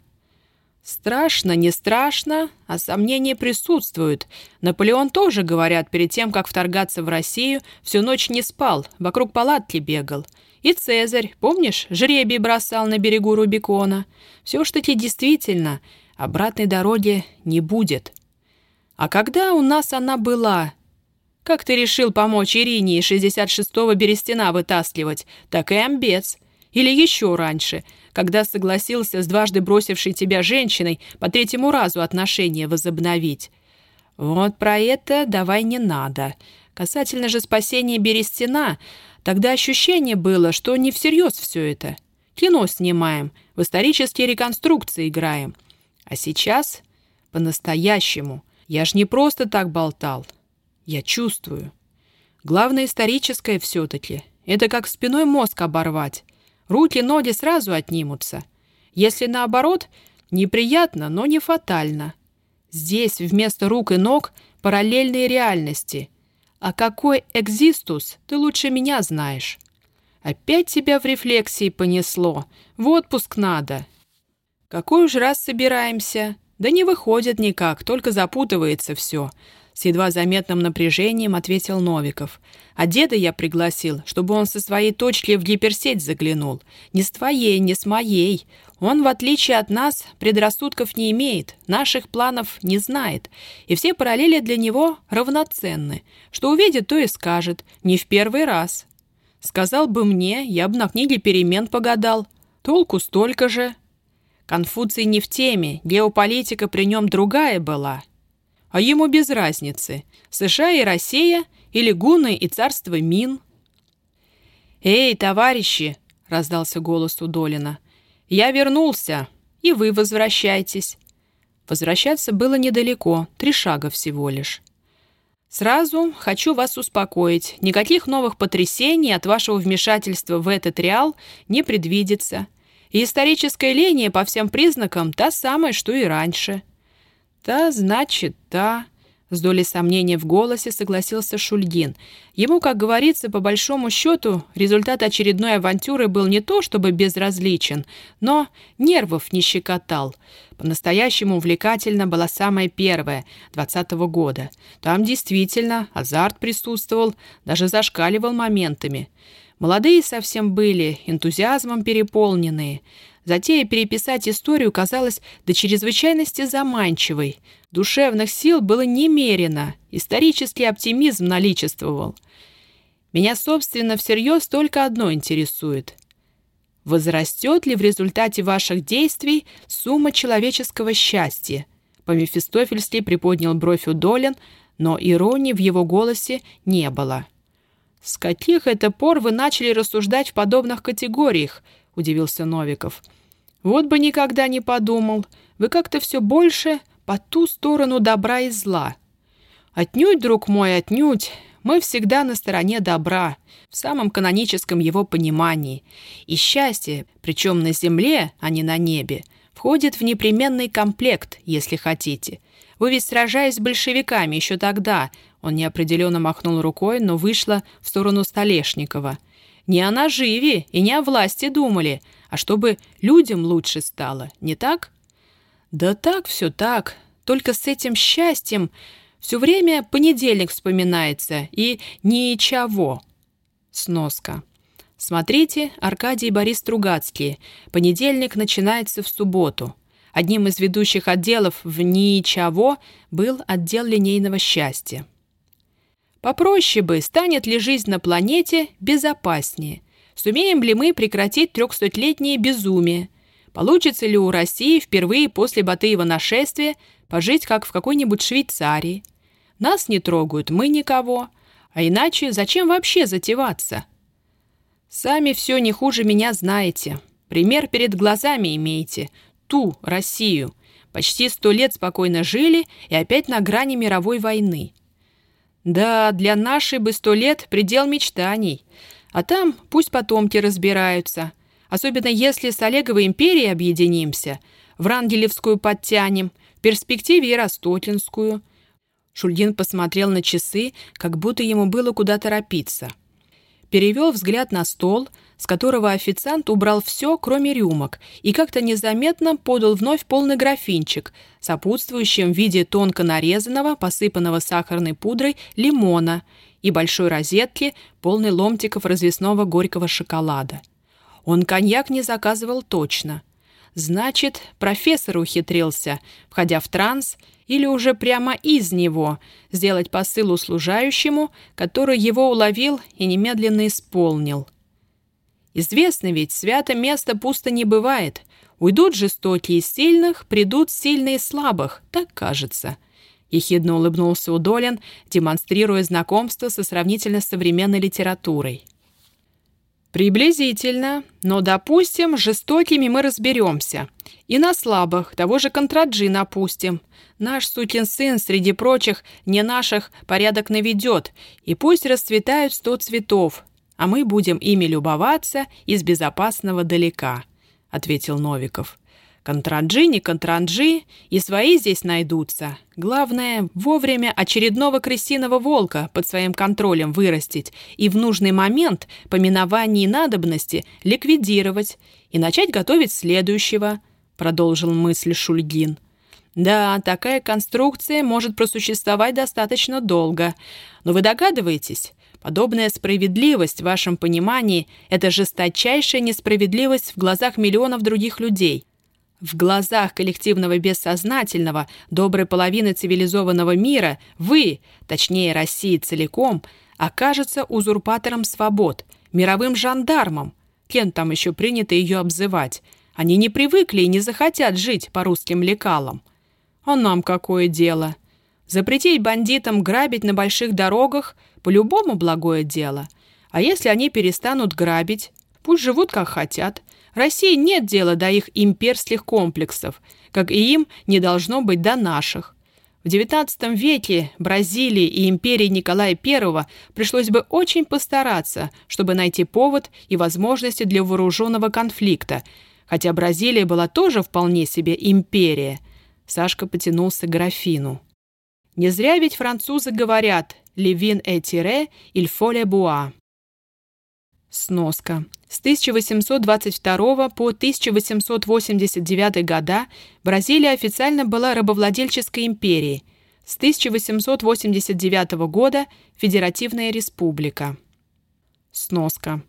Страшно, не страшно, а сомнения присутствуют. Наполеон тоже, говорят, перед тем, как вторгаться в Россию, всю ночь не спал, вокруг палатки бегал. И Цезарь, помнишь, жребий бросал на берегу Рубикона. Все ж таки действительно, обратной дороги не будет. А когда у нас она была, как ты решил помочь Ирине из 66-го Берестина вытаскивать, так и амбец. Или еще раньше, когда согласился с дважды бросившей тебя женщиной по третьему разу отношения возобновить. Вот про это давай не надо. Касательно же спасения Берестина, тогда ощущение было, что не всерьез все это. Кино снимаем, в исторические реконструкции играем. А сейчас по-настоящему. Я ж не просто так болтал. Я чувствую. Главное, историческое все-таки. Это как спиной мозг оборвать. Руки-ноги сразу отнимутся. Если наоборот, неприятно, но не фатально. Здесь вместо рук и ног параллельные реальности. А какой экзистус, ты лучше меня знаешь. Опять тебя в рефлексии понесло. В отпуск надо. Какой уж раз собираемся? Да не выходит никак, только запутывается все. С едва заметным напряжением ответил Новиков. А деда я пригласил, чтобы он со своей точки в гиперсеть заглянул. Не с твоей, не с моей. Он, в отличие от нас, предрассудков не имеет, наших планов не знает. И все параллели для него равноценны. Что увидит, то и скажет. Не в первый раз. Сказал бы мне, я бы на книге перемен погадал. Толку столько же. Конфуций не в теме, геополитика при нем другая была. А ему без разницы, США и Россия или гуны и царство Мин. «Эй, товарищи!» — раздался голос у Долина. «Я вернулся, и вы возвращайтесь». Возвращаться было недалеко, три шага всего лишь. Сразу хочу вас успокоить. Никаких новых потрясений от вашего вмешательства в этот реал не предвидится. И историческая линия по всем признакам та самая, что и раньше. Та, значит, та... С долей сомнения в голосе согласился Шульгин. Ему, как говорится, по большому счету, результат очередной авантюры был не то чтобы безразличен, но нервов не щекотал. По-настоящему увлекательно была самая первая, двадцатого года. Там действительно азарт присутствовал, даже зашкаливал моментами. Молодые совсем были, энтузиазмом переполненные. Затея переписать историю казалась до чрезвычайности заманчивой. Душевных сил было немерено, исторический оптимизм наличествовал. Меня, собственно, всерьез только одно интересует. Возрастет ли в результате ваших действий сумма человеческого счастья? По-мефистофельски приподнял бровь Удолин, но иронии в его голосе не было. «С каких это пор вы начали рассуждать в подобных категориях?» — удивился Новиков. «Вот бы никогда не подумал. Вы как-то все больше по ту сторону добра и зла». «Отнюдь, друг мой, отнюдь. Мы всегда на стороне добра, в самом каноническом его понимании. И счастье, причем на земле, а не на небе, входит в непременный комплект, если хотите. Вы ведь сражаясь с большевиками еще тогда, он неопределенно махнул рукой, но вышла в сторону Столешникова. Не о наживе и не о власти думали, а чтобы людям лучше стало, не так? Да так, все так. Только с этим счастьем все время понедельник вспоминается и ничего. Сноска. Смотрите, Аркадий Борис Стругацкие. Понедельник начинается в субботу. Одним из ведущих отделов в «Ничего» был отдел линейного счастья. Попроще бы, станет ли жизнь на планете безопаснее? Сумеем ли мы прекратить трехсотлетнее безумие? Получится ли у России впервые после Батыева нашествия пожить как в какой-нибудь Швейцарии? Нас не трогают, мы никого. А иначе зачем вообще затеваться? Сами все не хуже меня знаете. Пример перед глазами имеете. Ту, Россию. Почти сто лет спокойно жили и опять на грани мировой войны. Да, для нашей бы сто лет предел мечтаний. А там пусть потомки разбираются. Особенно если с Олеговой империей объединимся, Врангелевскую подтянем, в перспективе и Ростокинскую. Шульгин посмотрел на часы, как будто ему было куда торопиться. Перевел взгляд на стол, с которого официант убрал все, кроме рюмок, и как-то незаметно подал вновь полный графинчик, сопутствующим в виде тонко нарезанного, посыпанного сахарной пудрой, лимона и большой розетки, полной ломтиков развесного горького шоколада. Он коньяк не заказывал точно. Значит, профессор ухитрился, входя в транс, или уже прямо из него, сделать посыл услужающему, который его уловил и немедленно исполнил – Известно ведь, свято место пусто не бывает. Уйдут жестокие из сильных, придут сильные из слабых, так кажется. Ехидно улыбнулся Удолин, демонстрируя знакомство со сравнительно современной литературой. Приблизительно, но, допустим, жестокими мы разберемся. И на слабых того же контраджи напустим. Наш сукин сын, среди прочих, не наших, порядок наведет, и пусть расцветают сто цветов, а мы будем ими любоваться из безопасного далека», — ответил Новиков. Контранджи, не контранджи, и свои здесь найдутся. Главное, вовремя очередного крысиного волка под своим контролем вырастить и в нужный момент, по миновании надобности, ликвидировать и начать готовить следующего, продолжил мысль Шульгин. Да, такая конструкция может просуществовать достаточно долго. Но вы догадываетесь, подобная справедливость в вашем понимании – это жесточайшая несправедливость в глазах миллионов других людей – в глазах коллективного бессознательного, доброй половины цивилизованного мира, вы, точнее России целиком, окажется узурпатором свобод, мировым жандармом. Кем там еще принято ее обзывать? Они не привыкли и не захотят жить по русским лекалам. А нам какое дело? Запретить бандитам грабить на больших дорогах – по-любому благое дело. А если они перестанут грабить, пусть живут как хотят – России нет дела до их имперских комплексов, как и им не должно быть до наших. В XIX веке Бразилии и империи Николая I пришлось бы очень постараться, чтобы найти повод и возможности для вооруженного конфликта, хотя Бразилия была тоже вполне себе империя. Сашка потянулся к графину. Не зря ведь французы говорят «Левин этире, иль фоле буа». Сноска. С 1822 по 1889 года Бразилия официально была рабовладельческой империей. С 1889 года – Федеративная республика. Сноска.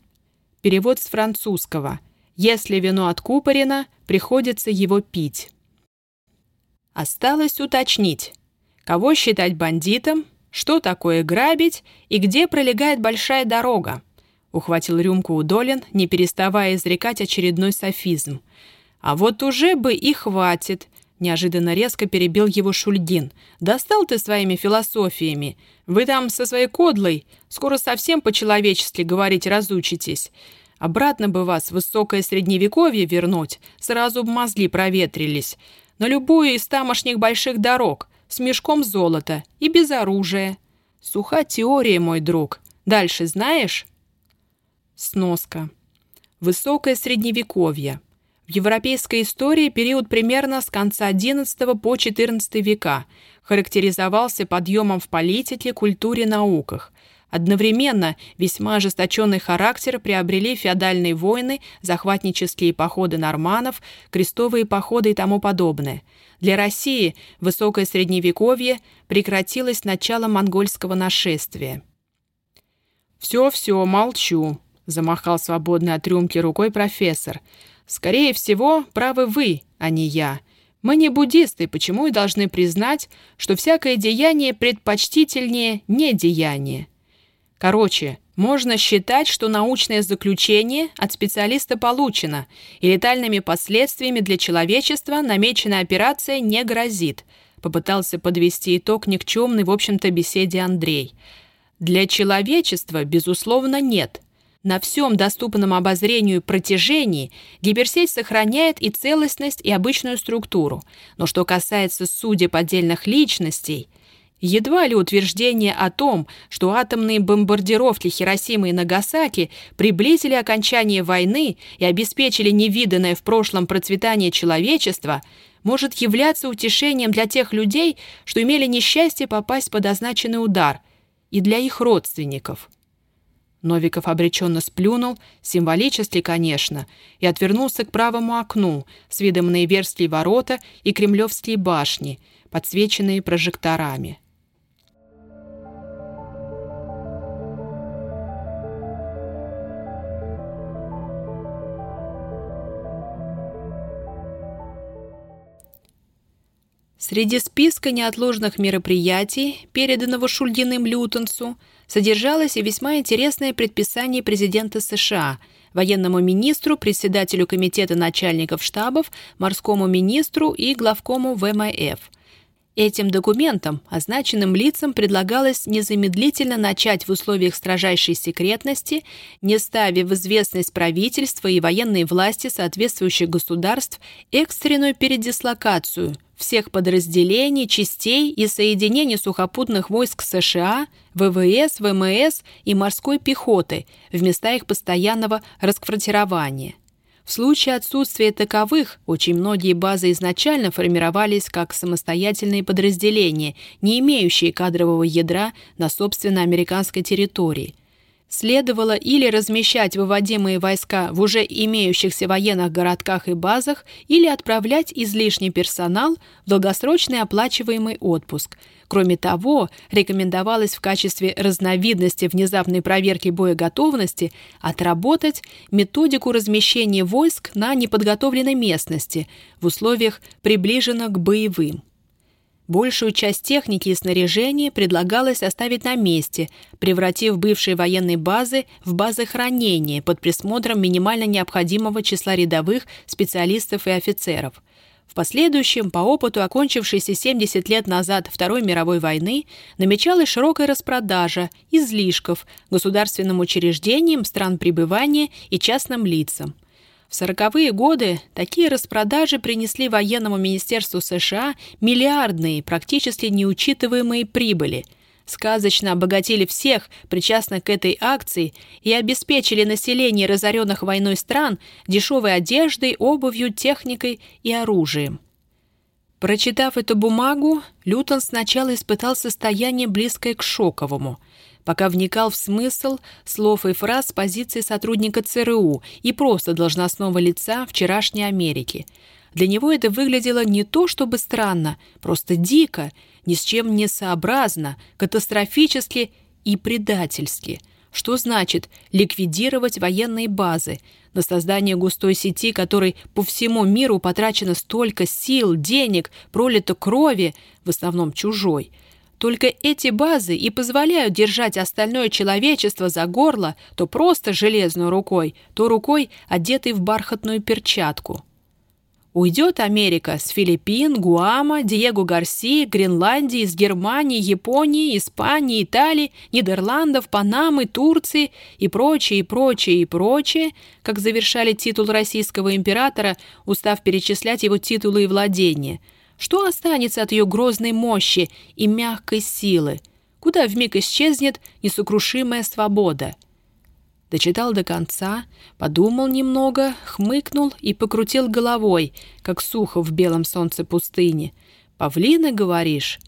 Перевод с французского. Если вино откупорено, приходится его пить. Осталось уточнить, кого считать бандитом, что такое грабить и где пролегает большая дорога. Ухватил рюмку у не переставая изрекать очередной софизм. «А вот уже бы и хватит!» Неожиданно резко перебил его Шульгин. «Достал ты своими философиями. Вы там со своей кодлой скоро совсем по-человечески говорить разучитесь. Обратно бы вас в высокое средневековье вернуть, сразу б мозги проветрились. На любую из тамошних больших дорог, с мешком золота и без оружия. Суха теория, мой друг. Дальше знаешь?» Сноска. Высокое средневековье. В европейской истории период примерно с конца XI по XIV века характеризовался подъемом в политике, культуре, науках. Одновременно весьма ожесточенный характер приобрели феодальные войны, захватнические походы норманов, крестовые походы и тому подобное. Для России высокое средневековье прекратилось началом монгольского нашествия. «Все-все, молчу», замахал свободной от рюмки рукой профессор. «Скорее всего, правы вы, а не я. Мы не буддисты, почему и должны признать, что всякое деяние предпочтительнее недеяния. Короче, можно считать, что научное заключение от специалиста получено, и летальными последствиями для человечества намеченная операция не грозит», попытался подвести итог никчемный, в общем-то, беседе Андрей. «Для человечества, безусловно, нет» На всем доступном обозрению протяжении гиперсеть сохраняет и целостность, и обычную структуру. Но что касается судеб отдельных личностей, едва ли утверждение о том, что атомные бомбардировки Хиросимы и Нагасаки приблизили окончание войны и обеспечили невиданное в прошлом процветание человечества, может являться утешением для тех людей, что имели несчастье попасть под означенный удар, и для их родственников. Новиков обреченно сплюнул, символически, конечно, и отвернулся к правому окну с видом на Иверские ворота и Кремлевские башни, подсвеченные прожекторами. Среди списка неотложных мероприятий, переданного Шульгиным Лютенцу, содержалось и весьма интересное предписание президента США военному министру, председателю комитета начальников штабов, морскому министру и главкому ВМФ. Этим документом означенным лицам предлагалось незамедлительно начать в условиях строжайшей секретности, не ставя в известность правительства и военной власти соответствующих государств экстренную передислокацию всех подразделений, частей и соединений сухопутных войск США, ВВС, ВМС и морской пехоты в места их постоянного расквартирования. В случае отсутствия таковых, очень многие базы изначально формировались как самостоятельные подразделения, не имеющие кадрового ядра на собственно американской территории. Следовало или размещать выводимые войска в уже имеющихся военных городках и базах, или отправлять излишний персонал в долгосрочный оплачиваемый отпуск – Кроме того, рекомендовалось в качестве разновидности внезапной проверки боеготовности отработать методику размещения войск на неподготовленной местности в условиях приближенно к боевым. Большую часть техники и снаряжения предлагалось оставить на месте, превратив бывшие военные базы в базы хранения под присмотром минимально необходимого числа рядовых специалистов и офицеров – в последующем, по опыту окончившейся 70 лет назад Второй мировой войны, намечалась широкая распродажа излишков государственным учреждениям стран пребывания и частным лицам. В сороковые годы такие распродажи принесли военному министерству США миллиардные, практически неучитываемые прибыли – сказочно обогатили всех, причастных к этой акции, и обеспечили население разоренных войной стран дешевой одеждой, обувью, техникой и оружием. Прочитав эту бумагу, Лютон сначала испытал состояние, близкое к шоковому, пока вникал в смысл слов и фраз с позиции сотрудника ЦРУ и просто должностного лица вчерашней Америки. Для него это выглядело не то чтобы странно, просто дико, ни с чем не сообразно, катастрофически и предательски. Что значит ликвидировать военные базы, на создание густой сети, которой по всему миру потрачено столько сил, денег, пролито крови, в основном чужой. Только эти базы и позволяют держать остальное человечество за горло то просто железной рукой, то рукой, одетой в бархатную перчатку. Уйдет Америка с Филиппин, Гуама, Диего Гарси, Гренландии, из Германии, Японии, Испании, Италии, Нидерландов, Панамы, Турции и прочее, и прочее, и прочее, как завершали титул российского императора, устав перечислять его титулы и владения. Что останется от ее грозной мощи и мягкой силы? Куда вмиг исчезнет несокрушимая свобода?» Дочитал до конца, подумал немного, хмыкнул и покрутил головой, как сухо в белом солнце пустыни. «Павлины, говоришь?»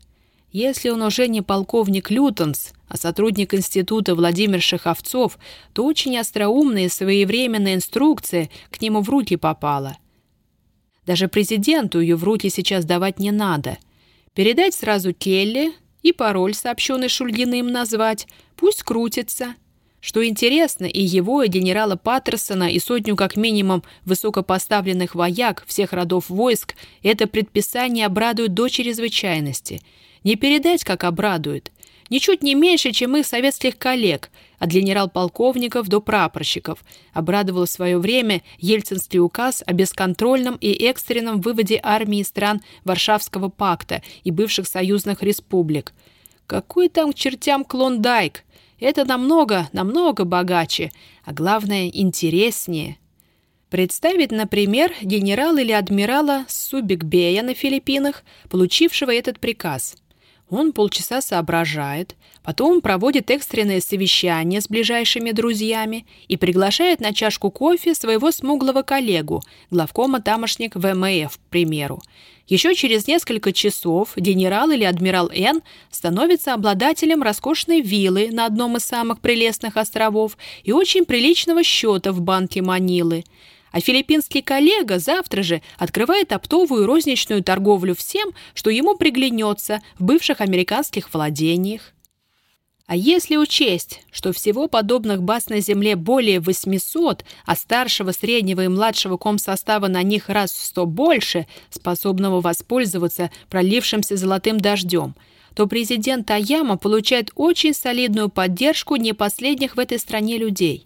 Если он уже не полковник Лютонс, а сотрудник института Владимир Шаховцов, то очень остроумная и своевременная инструкция к нему в руки попала. Даже президенту ее в руки сейчас давать не надо. Передать сразу Келли и пароль, сообщенный Шульгиным, назвать. Пусть крутится. Что интересно, и его, и генерала Паттерсона, и сотню как минимум высокопоставленных вояк всех родов войск это предписание обрадует до чрезвычайности. Не передать, как обрадует. Ничуть не меньше, чем их советских коллег, от генерал-полковников до прапорщиков, обрадовал в свое время ельцинский указ о бесконтрольном и экстренном выводе армии стран Варшавского пакта и бывших союзных республик. Какой там к чертям Клондайк? Это намного, намного богаче, а главное, интереснее. Представить, например, генерала или адмирала Субикбея на Филиппинах, получившего этот приказ. Он полчаса соображает, потом проводит экстренное совещание с ближайшими друзьями и приглашает на чашку кофе своего смуглого коллегу, главкома тамошник ВМФ, к примеру, еще через несколько часов генерал или адмирал Н становится обладателем роскошной виллы на одном из самых прелестных островов и очень приличного счета в банке Манилы. А филиппинский коллега завтра же открывает оптовую розничную торговлю всем, что ему приглянется в бывших американских владениях. А если учесть, что всего подобных баз на Земле более 800, а старшего, среднего и младшего комсостава на них раз в сто больше, способного воспользоваться пролившимся золотым дождем, то президент Аяма получает очень солидную поддержку не последних в этой стране людей.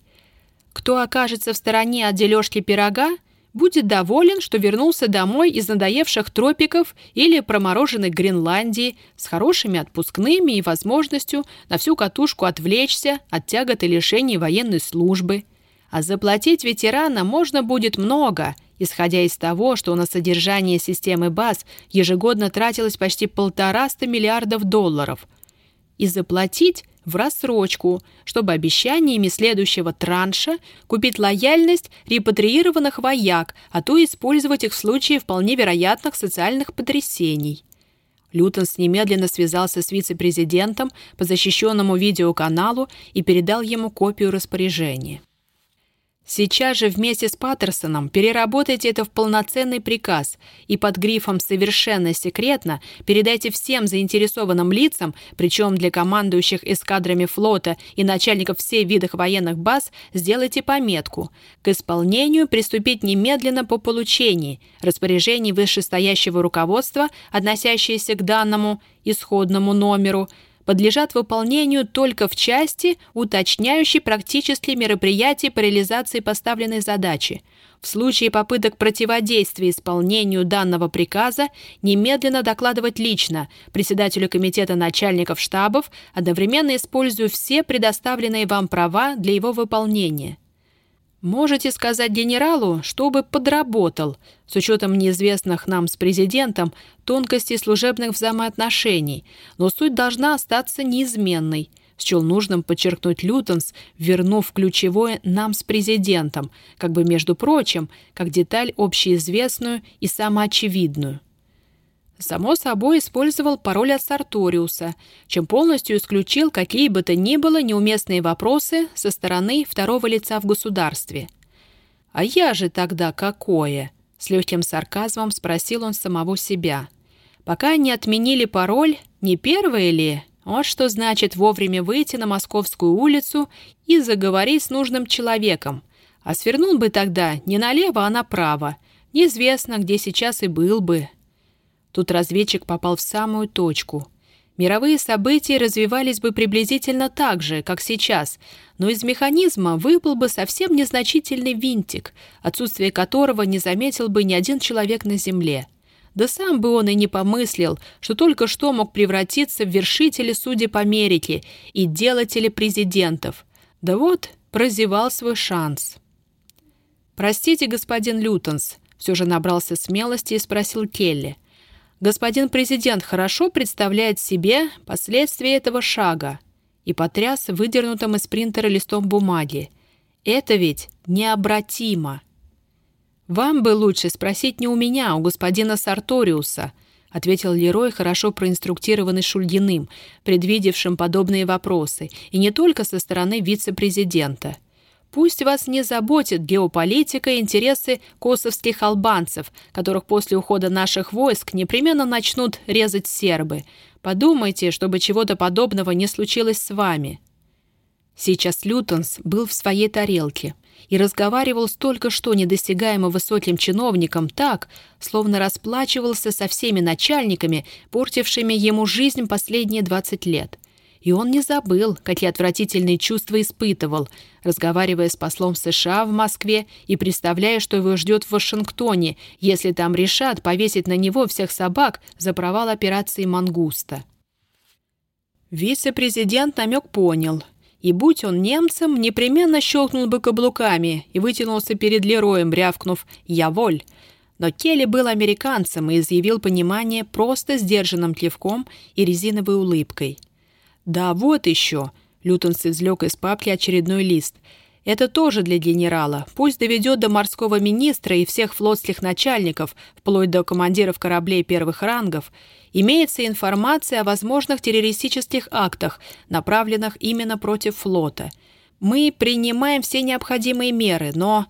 Кто окажется в стороне от дележки пирога, будет доволен, что вернулся домой из надоевших тропиков или промороженной Гренландии с хорошими отпускными и возможностью на всю катушку отвлечься от тягот и лишений военной службы. А заплатить ветеранам можно будет много, исходя из того, что на содержание системы баз ежегодно тратилось почти полтораста миллиардов долларов. И заплатить в рассрочку, чтобы обещаниями следующего транша купить лояльность репатриированных вояк, а то использовать их в случае вполне вероятных социальных потрясений. Лютонс немедленно связался с вице-президентом по защищенному видеоканалу и передал ему копию распоряжения. Сейчас же вместе с Паттерсоном переработайте это в полноценный приказ и под грифом «совершенно секретно» передайте всем заинтересованным лицам, причем для командующих эскадрами флота и начальников всех видов военных баз, сделайте пометку «К исполнению приступить немедленно по получении» распоряжений вышестоящего руководства, относящиеся к данному исходному номеру – подлежат выполнению только в части, уточняющей практические мероприятия по реализации поставленной задачи. В случае попыток противодействия исполнению данного приказа немедленно докладывать лично председателю комитета начальников штабов, одновременно используя все предоставленные вам права для его выполнения. Можете сказать генералу, чтобы подработал, с учетом неизвестных нам с президентом тонкостей служебных взаимоотношений, но суть должна остаться неизменной. Счел нужным подчеркнуть Лютонс, вернув ключевое «нам с президентом», как бы, между прочим, как деталь общеизвестную и самоочевидную. Само собой, использовал пароль от Сарториуса, чем полностью исключил какие бы то ни было неуместные вопросы со стороны второго лица в государстве. «А я же тогда какое?» — с легким сарказмом спросил он самого себя. «Пока не отменили пароль, не первое ли? Вот что значит вовремя выйти на Московскую улицу и заговорить с нужным человеком. А свернул бы тогда не налево, а направо. Неизвестно, где сейчас и был бы». Тут разведчик попал в самую точку. Мировые события развивались бы приблизительно так же, как сейчас, но из механизма выпал бы совсем незначительный винтик, отсутствие которого не заметил бы ни один человек на Земле. Да сам бы он и не помыслил, что только что мог превратиться в вершителя судеб Америки и делателя президентов. Да вот, прозевал свой шанс. «Простите, господин Лютонс», — все же набрался смелости и спросил Келли — господин президент хорошо представляет себе последствия этого шага и потряс выдернутым из принтера листом бумаги. Это ведь необратимо. «Вам бы лучше спросить не у меня, а у господина Сарториуса», ответил Лерой, хорошо проинструктированный Шульгиным, предвидевшим подобные вопросы, и не только со стороны вице-президента – Пусть вас не заботит геополитика и интересы косовских албанцев, которых после ухода наших войск непременно начнут резать сербы. Подумайте, чтобы чего-то подобного не случилось с вами». Сейчас Лютонс был в своей тарелке и разговаривал с только что недосягаемо высоким чиновником так, словно расплачивался со всеми начальниками, портившими ему жизнь последние 20 лет. И он не забыл, какие отвратительные чувства испытывал, разговаривая с послом США в Москве и представляя, что его ждет в Вашингтоне, если там решат повесить на него всех собак за провал операции «Мангуста». Вице-президент намек понял, и будь он немцем, непременно щелкнул бы каблуками и вытянулся перед Лероем, рявкнув «Я воль!». Но Келли был американцем и изъявил понимание просто сдержанным плевком и резиновой улыбкой – «Да, вот еще!» Лютонс извлек из папки очередной лист. «Это тоже для генерала. Пусть доведет до морского министра и всех флотских начальников, вплоть до командиров кораблей первых рангов. Имеется информация о возможных террористических актах, направленных именно против флота. Мы принимаем все необходимые меры, но...»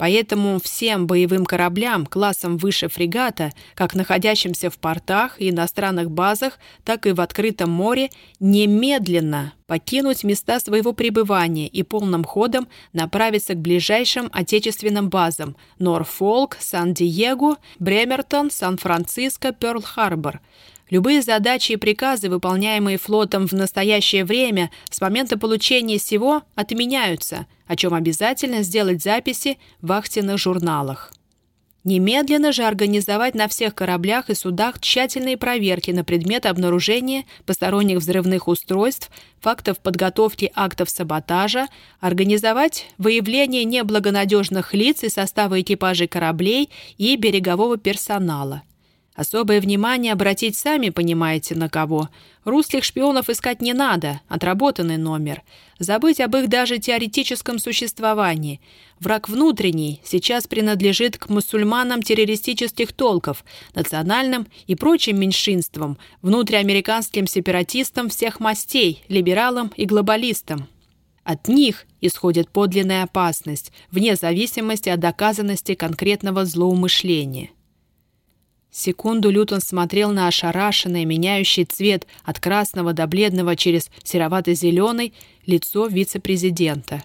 Поэтому всем боевым кораблям классом выше фрегата, как находящимся в портах и иностранных базах, так и в открытом море, немедленно покинуть места своего пребывания и полным ходом направиться к ближайшим отечественным базам Норфолк, Сан-Диего, Бремертон, Сан-Франциско, Пёрл-Харбор – Любые задачи и приказы, выполняемые флотом в настоящее время, с момента получения сего отменяются, о чем обязательно сделать записи в вахтенных журналах. Немедленно же организовать на всех кораблях и судах тщательные проверки на предмет обнаружения посторонних взрывных устройств, фактов подготовки актов саботажа, организовать выявление неблагонадежных лиц и состава экипажей кораблей и берегового персонала. Особое внимание обратить сами понимаете на кого. Русских шпионов искать не надо, отработанный номер. Забыть об их даже теоретическом существовании. Враг внутренний сейчас принадлежит к мусульманам террористических толков, национальным и прочим меньшинствам, внутриамериканским сепаратистам всех мастей, либералам и глобалистам. От них исходит подлинная опасность, вне зависимости от доказанности конкретного злоумышления. Секунду Лютон смотрел на ошарашенное, меняющий цвет от красного до бледного через серовато-зеленый лицо вице-президента.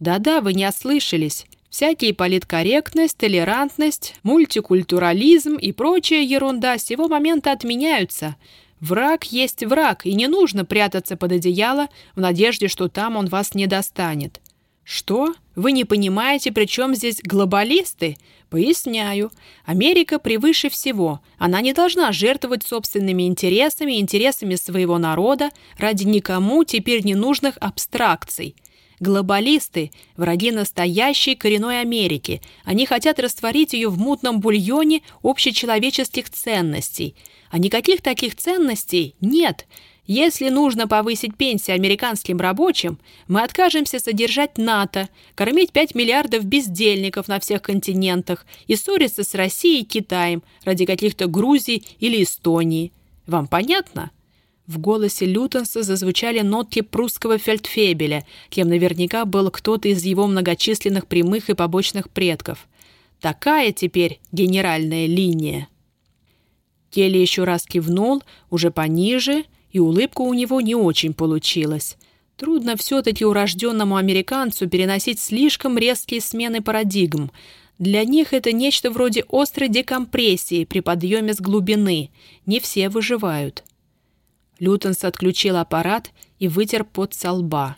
«Да-да, вы не ослышались. Всякие политкорректность, толерантность, мультикультурализм и прочая ерунда с сего момента отменяются. Враг есть враг, и не нужно прятаться под одеяло в надежде, что там он вас не достанет. Что? Вы не понимаете, при чем здесь глобалисты? Поясняю. Америка превыше всего. Она не должна жертвовать собственными интересами, интересами своего народа ради никому теперь ненужных абстракций. Глобалисты – враги настоящей коренной Америки. Они хотят растворить ее в мутном бульоне общечеловеческих ценностей. А никаких таких ценностей нет – если нужно повысить пенсии американским рабочим, мы откажемся содержать НАТО, кормить 5 миллиардов бездельников на всех континентах и ссориться с Россией и Китаем ради каких-то Грузии или Эстонии. Вам понятно? В голосе Лютенса зазвучали нотки прусского фельдфебеля, кем наверняка был кто-то из его многочисленных прямых и побочных предков. Такая теперь генеральная линия. Келли еще раз кивнул, уже пониже, и улыбка у него не очень получилась. Трудно все-таки урожденному американцу переносить слишком резкие смены парадигм. Для них это нечто вроде острой декомпрессии при подъеме с глубины. Не все выживают. Лютенс отключил аппарат и вытер пот со лба.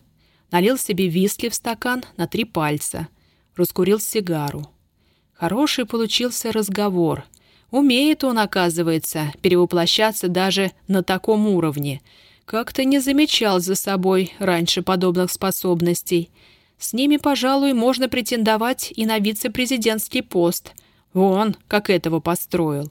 Налил себе виски в стакан на три пальца. Раскурил сигару. Хороший получился разговор — Умеет он, оказывается, перевоплощаться даже на таком уровне. Как-то не замечал за собой раньше подобных способностей. С ними, пожалуй, можно претендовать и на вице-президентский пост. Вон, как этого построил.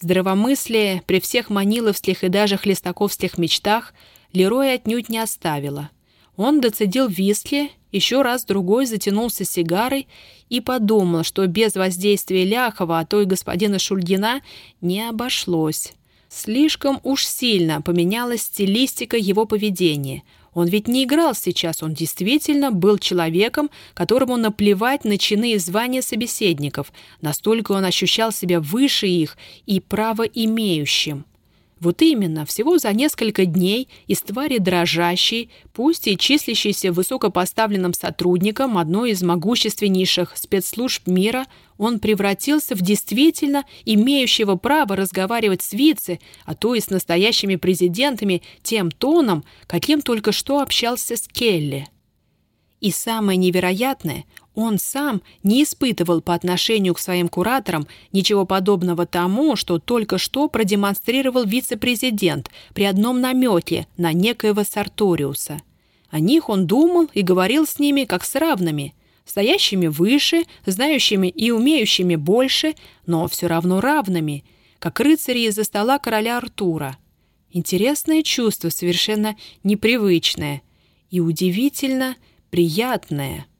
Здравомыслие при всех маниловских и даже хлестаковских мечтах Лерой отнюдь не оставила. Он доцедил виски, еще раз другой затянулся сигарой и подумал, что без воздействия Ляхова, а то и господина Шульгина, не обошлось. Слишком уж сильно поменялась стилистика его поведения. Он ведь не играл сейчас, он действительно был человеком, которому наплевать на чины и звания собеседников. Настолько он ощущал себя выше их и правоимеющим. Вот именно, всего за несколько дней из твари дрожащей, пусть и числящейся высокопоставленным сотрудником одной из могущественнейших спецслужб мира, он превратился в действительно имеющего право разговаривать с вице, а то и с настоящими президентами тем тоном, каким только что общался с Келли. И самое невероятное, он сам не испытывал по отношению к своим кураторам ничего подобного тому, что только что продемонстрировал вице-президент при одном намеке на некоего Сарториуса. О них он думал и говорил с ними как с равными, стоящими выше, знающими и умеющими больше, но все равно равными, как рыцари из-за стола короля Артура. Интересное чувство, совершенно непривычное и удивительно приятное –